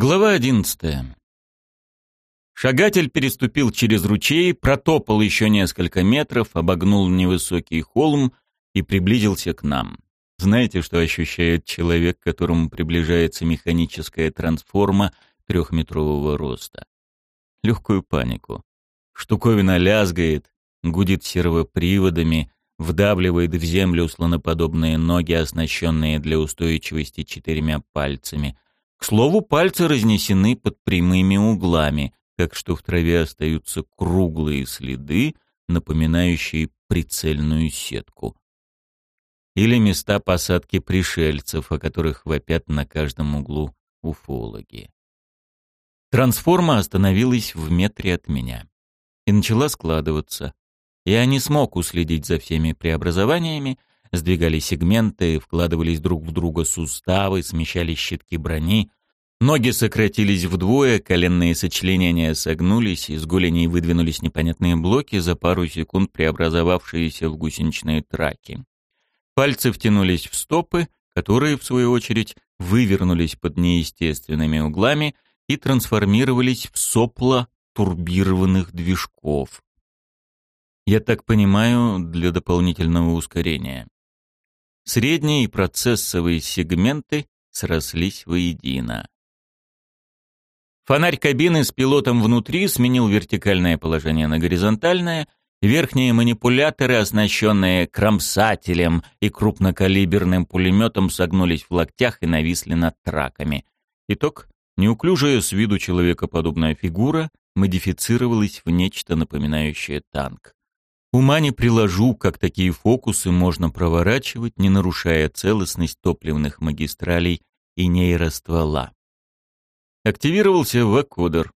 Глава одиннадцатая. Шагатель переступил через ручей, протопал еще несколько метров, обогнул невысокий холм и приблизился к нам. Знаете, что ощущает человек, к которому приближается механическая трансформа трехметрового роста? Легкую панику. Штуковина лязгает, гудит сервоприводами, вдавливает в землю слоноподобные ноги, оснащенные для устойчивости четырьмя пальцами — к слову, пальцы разнесены под прямыми углами, так что в траве остаются круглые следы, напоминающие прицельную сетку. Или места посадки пришельцев, о которых вопят на каждом углу уфологи. Трансформа остановилась в метре от меня и начала складываться. Я не смог уследить за всеми преобразованиями, Сдвигались сегменты, вкладывались друг в друга суставы, смещались щитки брони. Ноги сократились вдвое, коленные сочленения согнулись, из голеней выдвинулись непонятные блоки, за пару секунд преобразовавшиеся в гусеничные траки. Пальцы втянулись в стопы, которые, в свою очередь, вывернулись под неестественными углами и трансформировались в сопла турбированных движков. Я так понимаю, для дополнительного ускорения. Средние и процессовые сегменты срослись воедино. Фонарь кабины с пилотом внутри сменил вертикальное положение на горизонтальное, верхние манипуляторы, оснащенные кромсателем и крупнокалиберным пулеметом, согнулись в локтях и нависли над траками. Итог — неуклюжая с виду человекоподобная фигура модифицировалась в нечто напоминающее танк. Ума не приложу, как такие фокусы можно проворачивать, не нарушая целостность топливных магистралей и нейроствола. Активировался вакодер.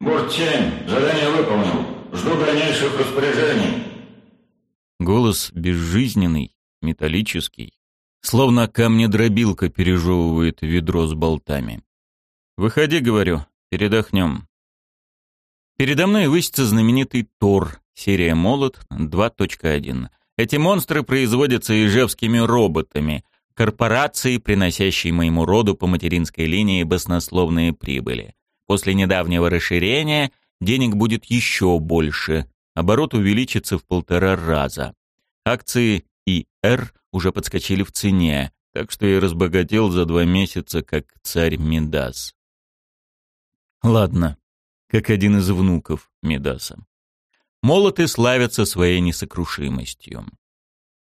«Борт-7, задание выполнил. Жду дальнейших распоряжений». Голос безжизненный, металлический, словно камнедробилка пережевывает ведро с болтами. «Выходи, — говорю, — передохнем». Передо мной высится знаменитый Тор, Серия «Молот» 2.1. Эти монстры производятся ижевскими роботами, корпорацией, приносящей моему роду по материнской линии баснословные прибыли. После недавнего расширения денег будет еще больше, оборот увеличится в полтора раза. Акции ИР уже подскочили в цене, так что я разбогател за два месяца, как царь Мидас. Ладно, как один из внуков Мидаса. Молоты славятся своей несокрушимостью.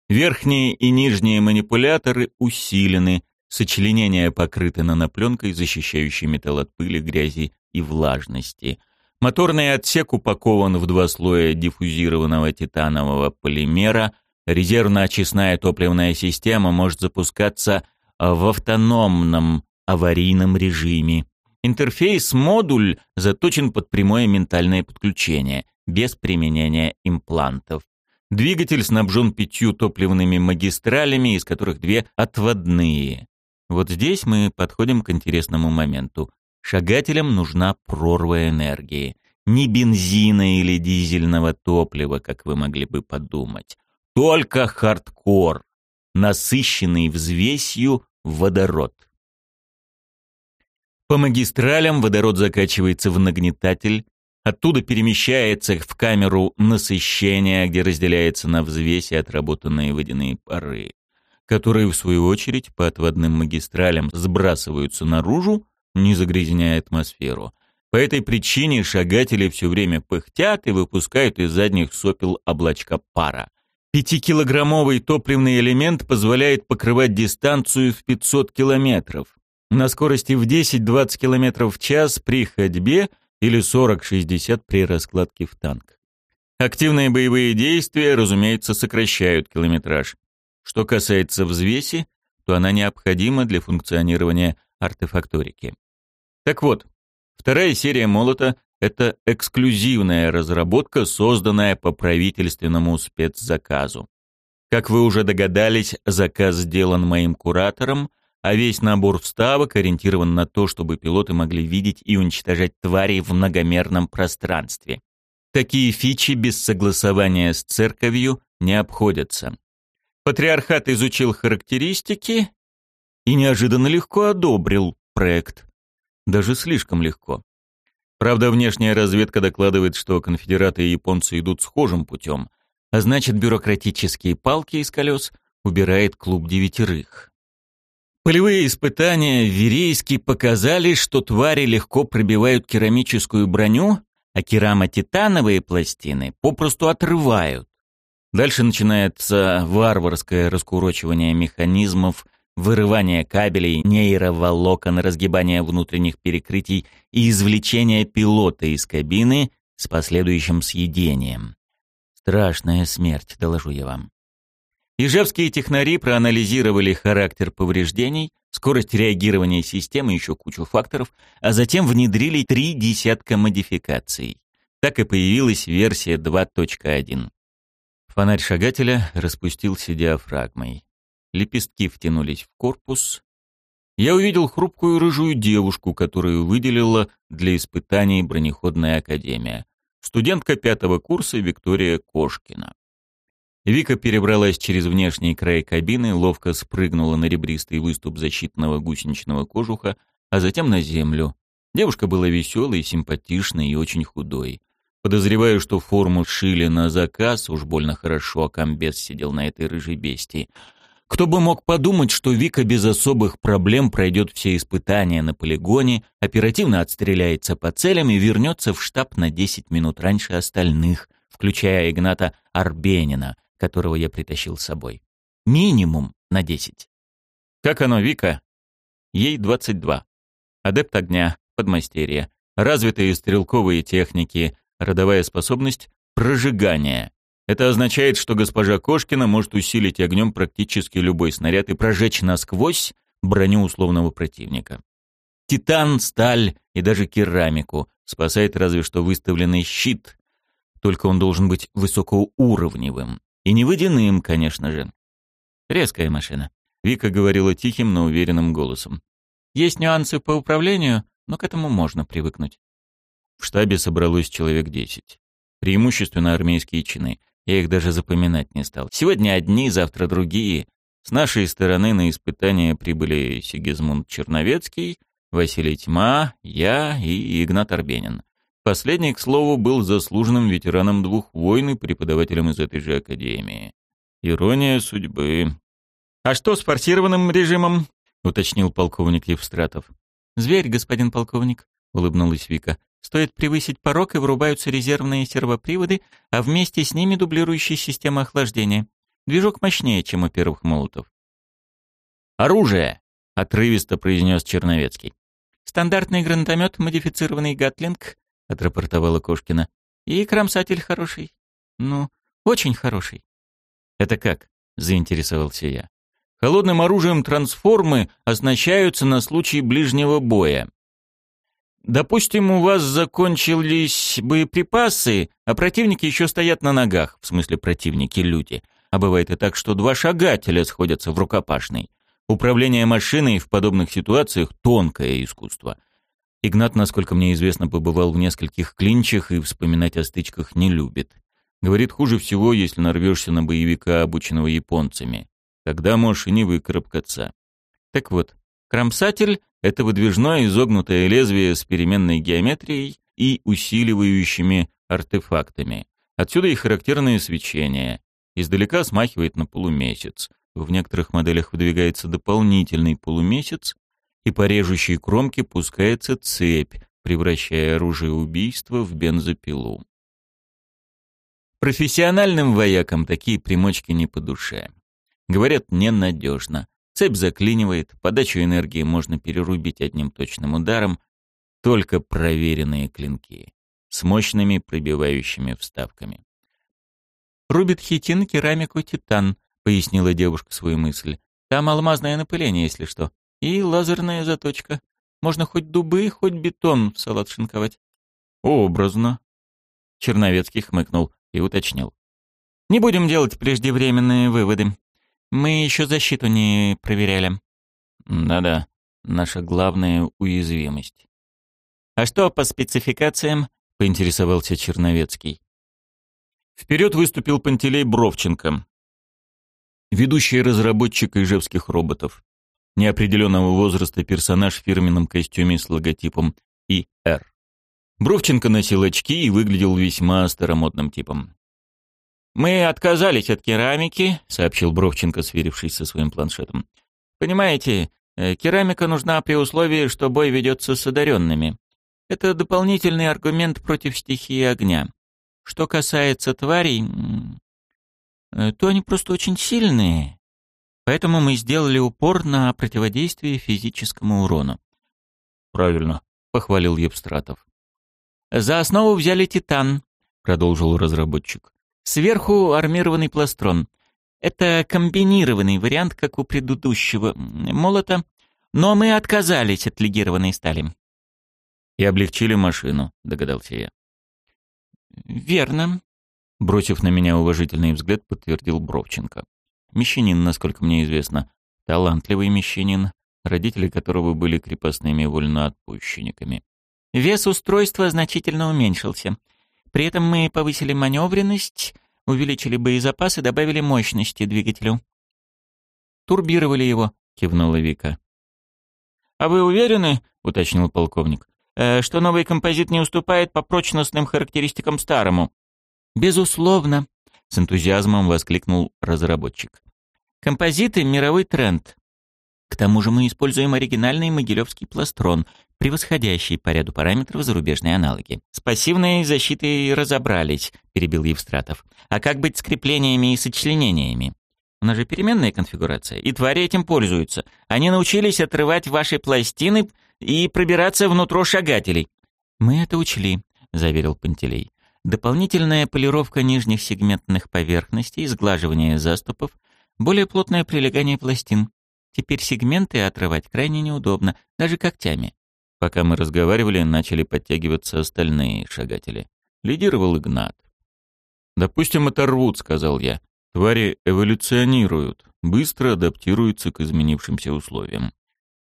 Верхние и нижние манипуляторы усилены, сочленения покрыты нанопленкой, защищающей металл от пыли, грязи и влажности. Моторный отсек упакован в два слоя диффузированного титанового полимера. Резервно-очистная топливная система может запускаться в автономном аварийном режиме. Интерфейс-модуль заточен под прямое ментальное подключение – без применения имплантов. Двигатель снабжен пятью топливными магистралями, из которых две отводные. Вот здесь мы подходим к интересному моменту. Шагателям нужна прорва энергии. Не бензина или дизельного топлива, как вы могли бы подумать. Только хардкор, насыщенный взвесью водород. По магистралям водород закачивается в нагнетатель, Оттуда перемещается в камеру насыщения, где разделяется на взвесе отработанные водяные пары, которые, в свою очередь, по отводным магистралям сбрасываются наружу, не загрязняя атмосферу. По этой причине шагатели все время пыхтят и выпускают из задних сопел облачка пара. Пятикилограммовый топливный элемент позволяет покрывать дистанцию в 500 километров. На скорости в 10-20 километров в час при ходьбе – или 40-60 при раскладке в танк. Активные боевые действия, разумеется, сокращают километраж. Что касается взвеси, то она необходима для функционирования артефакторики. Так вот, вторая серия молота — это эксклюзивная разработка, созданная по правительственному спецзаказу. Как вы уже догадались, заказ сделан моим куратором — а весь набор вставок ориентирован на то, чтобы пилоты могли видеть и уничтожать твари в многомерном пространстве. Такие фичи без согласования с церковью не обходятся. Патриархат изучил характеристики и неожиданно легко одобрил проект. Даже слишком легко. Правда, внешняя разведка докладывает, что конфедераты и японцы идут схожим путем, а значит, бюрократические палки из колес убирает клуб девятерых. Полевые испытания в Верейске показали, что твари легко пробивают керамическую броню, а керамо-титановые пластины попросту отрывают. Дальше начинается варварское раскурочивание механизмов, вырывание кабелей, нейроволокон, разгибание внутренних перекрытий и извлечение пилота из кабины с последующим съедением. Страшная смерть, доложу я вам. Ижевские технари проанализировали характер повреждений, скорость реагирования системы, еще кучу факторов, а затем внедрили три десятка модификаций. Так и появилась версия 2.1. Фонарь шагателя распустился диафрагмой. Лепестки втянулись в корпус. Я увидел хрупкую рыжую девушку, которую выделила для испытаний бронеходная академия. Студентка пятого курса Виктория Кошкина. Вика перебралась через внешний край кабины, ловко спрыгнула на ребристый выступ защитного гусеничного кожуха, а затем на землю. Девушка была веселой, симпатичной и очень худой. Подозреваю, что форму шили на заказ, уж больно хорошо а комбез сидел на этой рыжей бестии. Кто бы мог подумать, что Вика без особых проблем пройдет все испытания на полигоне, оперативно отстреляется по целям и вернется в штаб на 10 минут раньше остальных, включая Игната Арбенина, которого я притащил с собой. Минимум на 10. Как оно, Вика? Ей 22. Адепт огня, подмастерье, развитые стрелковые техники, родовая способность прожигания. Это означает, что госпожа Кошкина может усилить огнем практически любой снаряд и прожечь насквозь броню условного противника. Титан, сталь и даже керамику спасает разве что выставленный щит, только он должен быть высокоуровневым. И не водяным, конечно же. Резкая машина. Вика говорила тихим, но уверенным голосом. Есть нюансы по управлению, но к этому можно привыкнуть. В штабе собралось человек десять. Преимущественно армейские чины. Я их даже запоминать не стал. Сегодня одни, завтра другие. С нашей стороны на испытания прибыли Сигизмунд Черновецкий, Василий Тьма, я и Игнат Арбенин. Последний, к слову, был заслуженным ветераном двух войн и преподавателем из этой же академии. Ирония судьбы. «А что с форсированным режимом?» — уточнил полковник Евстратов. «Зверь, господин полковник», — улыбнулась Вика. «Стоит превысить порог, и вырубаются резервные сервоприводы, а вместе с ними дублирующая система охлаждения. Движок мощнее, чем у первых молотов». «Оружие!» — отрывисто произнес Черновецкий. «Стандартный гранатомет, модифицированный Гатлинг, — отрапортовала Кошкина. «И кромсатель хороший. Ну, очень хороший». «Это как?» — заинтересовался я. «Холодным оружием трансформы оснащаются на случай ближнего боя. Допустим, у вас закончились боеприпасы, а противники еще стоят на ногах, в смысле противники люди. А бывает и так, что два шагателя сходятся в рукопашной. Управление машиной в подобных ситуациях — тонкое искусство. Игнат, насколько мне известно, побывал в нескольких клинчах и вспоминать о стычках не любит. Говорит, хуже всего, если нарвешься на боевика, обученного японцами. Тогда можешь и не выкарабкаться. Так вот, кромсатель — это выдвижное изогнутое лезвие с переменной геометрией и усиливающими артефактами. Отсюда и характерное свечение. Издалека смахивает на полумесяц. В некоторых моделях выдвигается дополнительный полумесяц, и по режущей кромке пускается цепь, превращая оружие убийства в бензопилу. Профессиональным воякам такие примочки не по душе. Говорят, ненадежно. Цепь заклинивает, подачу энергии можно перерубить одним точным ударом, только проверенные клинки с мощными пробивающими вставками. «Рубит хитин, керамику, титан», — пояснила девушка свою мысль. «Там алмазное напыление, если что. И лазерная заточка. Можно хоть дубы, хоть бетон в салат шинковать. Образно. Черновецкий хмыкнул и уточнил. Не будем делать преждевременные выводы. Мы еще защиту не проверяли. Да-да, наша главная уязвимость. А что по спецификациям? Поинтересовался Черновецкий. Вперед выступил Пантелей Бровченко, ведущий разработчик ижевских роботов. Неопределенного возраста персонаж в фирменном костюме с логотипом ИР. Бровченко носил очки и выглядел весьма старомодным типом. «Мы отказались от керамики», — сообщил Бровченко, сверившись со своим планшетом. «Понимаете, э, керамика нужна при условии, что бой ведется с одаренными. Это дополнительный аргумент против стихии огня. Что касается тварей, э, то они просто очень сильные. Поэтому мы сделали упор на противодействие физическому урону. Правильно, похвалил Евстратов. За основу взяли титан, продолжил разработчик. Сверху армированный пластрон. Это комбинированный вариант, как у предыдущего молота, но мы отказались от легированной стали. И облегчили машину, догадался я. Верно, бросив на меня уважительный взгляд, подтвердил Бровченко. Мещанин, насколько мне известно, талантливый мещанин, родители которого были крепостными вольноотпущенниками. Вес устройства значительно уменьшился. При этом мы повысили маневренность, увеличили боезапас и добавили мощности двигателю. «Турбировали его», — кивнула Вика. «А вы уверены?» — уточнил полковник. Э, «Что новый композит не уступает по прочностным характеристикам старому?» «Безусловно», — с энтузиазмом воскликнул разработчик. «Композиты — мировой тренд. К тому же мы используем оригинальный могилевский пластрон, превосходящий по ряду параметров зарубежные аналоги. С пассивной защитой разобрались, перебил Евстратов. А как быть с креплениями и сочленениями? У нас же переменная конфигурация, и твари этим пользуются. Они научились отрывать ваши пластины и пробираться внутрь шагателей. Мы это учли, заверил Пантелей. Дополнительная полировка нижних сегментных поверхностей, сглаживание заступов, более плотное прилегание пластин. Теперь сегменты отрывать крайне неудобно, даже когтями. Пока мы разговаривали, начали подтягиваться остальные шагатели. Лидировал Игнат. «Допустим, оторвут», — сказал я. «Твари эволюционируют, быстро адаптируются к изменившимся условиям».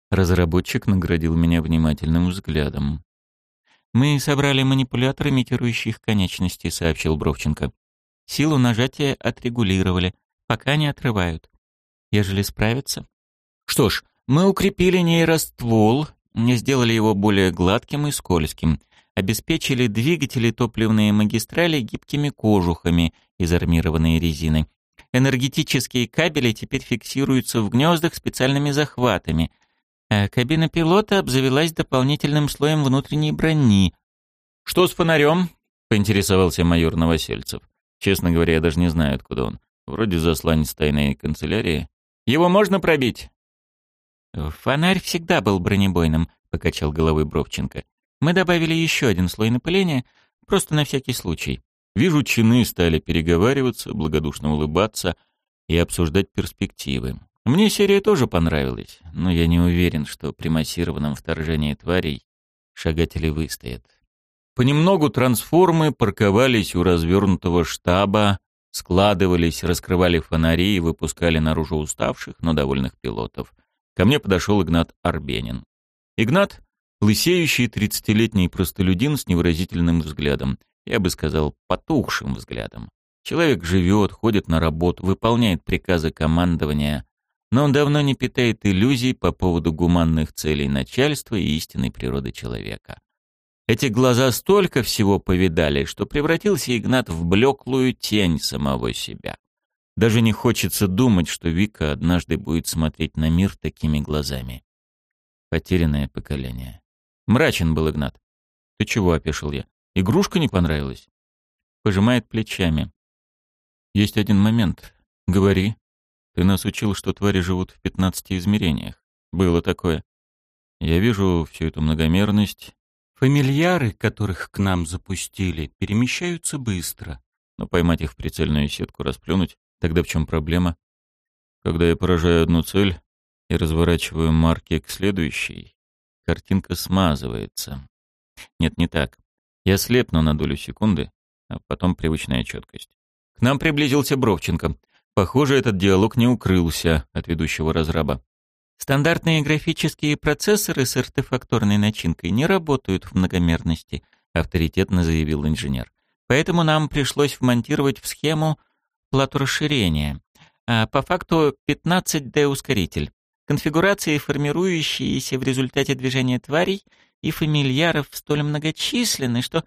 Разработчик наградил меня внимательным взглядом. «Мы собрали манипулятор, имитирующий их конечности», — сообщил Бровченко. «Силу нажатия отрегулировали, пока не отрывают. Ежели справятся, что ж, мы укрепили нейроствол, сделали его более гладким и скользким, обеспечили двигатели топливные магистрали гибкими кожухами из армированной резины. Энергетические кабели теперь фиксируются в гнездах специальными захватами, а кабина пилота обзавелась дополнительным слоем внутренней брони. «Что с фонарем?» — поинтересовался майор Новосельцев. Честно говоря, я даже не знаю, откуда он. Вроде засланец тайной канцелярии. «Его можно пробить?» «Фонарь всегда был бронебойным», — покачал головой Бровченко. «Мы добавили еще один слой напыления, просто на всякий случай». Вижу, чины стали переговариваться, благодушно улыбаться и обсуждать перспективы. Мне серия тоже понравилась, но я не уверен, что при массированном вторжении тварей шагатели выстоят. Понемногу трансформы парковались у развернутого штаба, складывались, раскрывали фонари и выпускали наружу уставших, но довольных пилотов — Ко мне подошел Игнат Арбенин. Игнат — лысеющий тридцатилетний простолюдин с невыразительным взглядом, я бы сказал, потухшим взглядом. Человек живет, ходит на работу, выполняет приказы командования, но он давно не питает иллюзий по поводу гуманных целей начальства и истинной природы человека. Эти глаза столько всего повидали, что превратился Игнат в блеклую тень самого себя. Даже не хочется думать, что Вика однажды будет смотреть на мир такими глазами. Потерянное поколение. Мрачен был Игнат. «Ты чего?» — опешил я. «Игрушка не понравилась?» Пожимает плечами. «Есть один момент. Говори. Ты нас учил, что твари живут в пятнадцати измерениях. Было такое. Я вижу всю эту многомерность. Фамильяры, которых к нам запустили, перемещаются быстро. Но поймать их в прицельную сетку, расплюнуть Тогда в чем проблема? Когда я поражаю одну цель и разворачиваю марки к следующей, картинка смазывается. Нет, не так. Я слепну на долю секунды, а потом привычная четкость. К нам приблизился Бровченко. Похоже, этот диалог не укрылся от ведущего разраба. Стандартные графические процессоры с артефакторной начинкой не работают в многомерности, авторитетно заявил инженер. Поэтому нам пришлось вмонтировать в схему плату расширения. А по факту 15D ускоритель. Конфигурации, формирующиеся в результате движения тварей и фамильяров, столь многочисленны, что,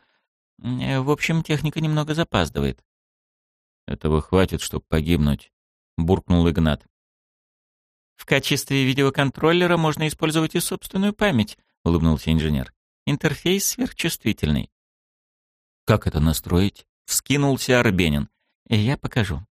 в общем, техника немного запаздывает. «Этого хватит, чтобы погибнуть», — буркнул Игнат. «В качестве видеоконтроллера можно использовать и собственную память», — улыбнулся инженер. «Интерфейс сверхчувствительный». «Как это настроить?» — вскинулся Арбенин. «Я покажу».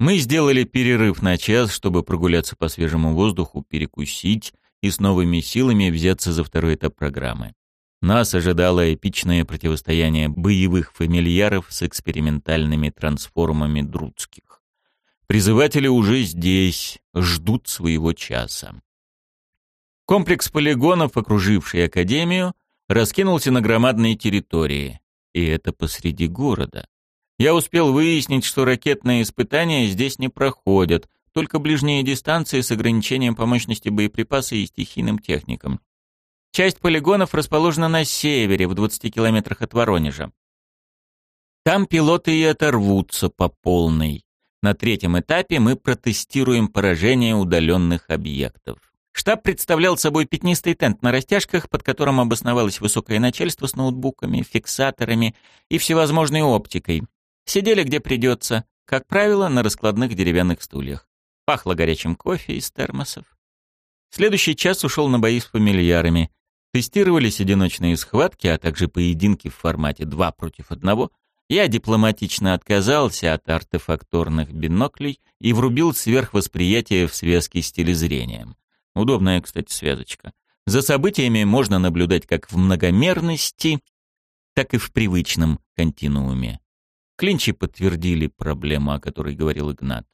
Мы сделали перерыв на час, чтобы прогуляться по свежему воздуху, перекусить и с новыми силами взяться за второй этап программы. Нас ожидало эпичное противостояние боевых фамильяров с экспериментальными трансформами друдских. Призыватели уже здесь, ждут своего часа. Комплекс полигонов, окруживший Академию, раскинулся на громадной территории. И это посреди города. Я успел выяснить, что ракетные испытания здесь не проходят, только ближние дистанции с ограничением по мощности боеприпаса и стихийным техникам. Часть полигонов расположена на севере, в 20 километрах от Воронежа. Там пилоты и оторвутся по полной. На третьем этапе мы протестируем поражение удаленных объектов. Штаб представлял собой пятнистый тент на растяжках, под которым обосновалось высокое начальство с ноутбуками, фиксаторами и всевозможной оптикой. Сидели где придется, как правило, на раскладных деревянных стульях. Пахло горячим кофе из термосов. Следующий час ушел на бои с фамильярами. Тестировались одиночные схватки, а также поединки в формате два против одного. Я дипломатично отказался от артефакторных биноклей и врубил сверхвосприятие в связки с телезрением. Удобная, кстати, связочка. За событиями можно наблюдать как в многомерности, так и в привычном континууме. Клинчи подтвердили проблему, о которой говорил Игнат.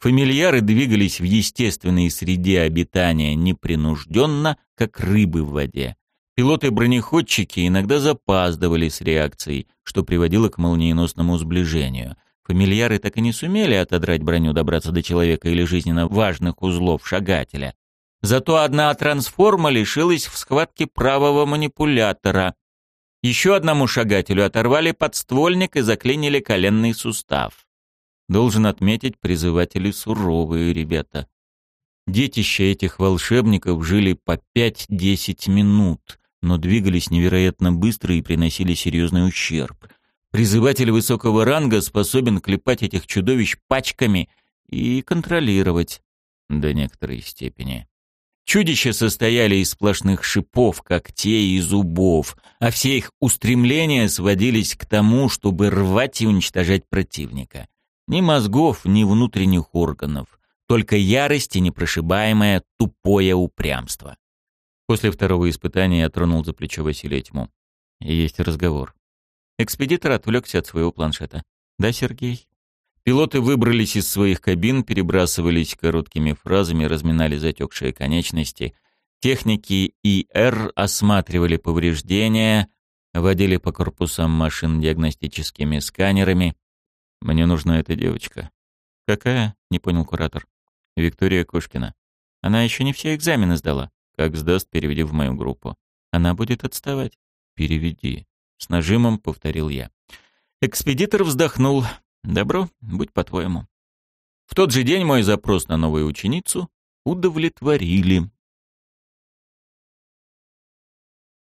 Фамильяры двигались в естественной среде обитания непринужденно, как рыбы в воде. Пилоты-бронеходчики иногда запаздывали с реакцией, что приводило к молниеносному сближению. Фамильяры так и не сумели отодрать броню, добраться до человека или жизненно важных узлов шагателя. Зато одна трансформа лишилась в схватке правого манипулятора, еще одному шагателю оторвали подствольник и заклинили коленный сустав. Должен отметить, призыватели суровые ребята. Детища этих волшебников жили по 5-10 минут, но двигались невероятно быстро и приносили серьезный ущерб. Призыватель высокого ранга способен клепать этих чудовищ пачками и контролировать до некоторой степени. Чудища состояли из сплошных шипов, когтей и зубов, а все их устремления сводились к тому, чтобы рвать и уничтожать противника. Ни мозгов, ни внутренних органов, только ярость и непрошибаемое тупое упрямство. После второго испытания я тронул за плечо Василия тьму. Есть разговор. Экспедитор отвлекся от своего планшета. «Да, Сергей?» Пилоты выбрались из своих кабин, перебрасывались короткими фразами, разминали затекшие конечности. Техники ИР осматривали повреждения, водили по корпусам машин диагностическими сканерами. «Мне нужна эта девочка». «Какая?» — не понял куратор. «Виктория Кошкина. Она еще не все экзамены сдала. Как сдаст, переведи в мою группу. Она будет отставать. Переведи». С нажимом повторил я. Экспедитор вздохнул. Добро, будь по-твоему. В тот же день мой запрос на новую ученицу удовлетворили.